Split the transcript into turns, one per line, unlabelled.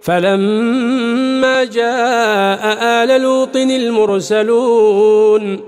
فلما جاء آل لوط المرسلون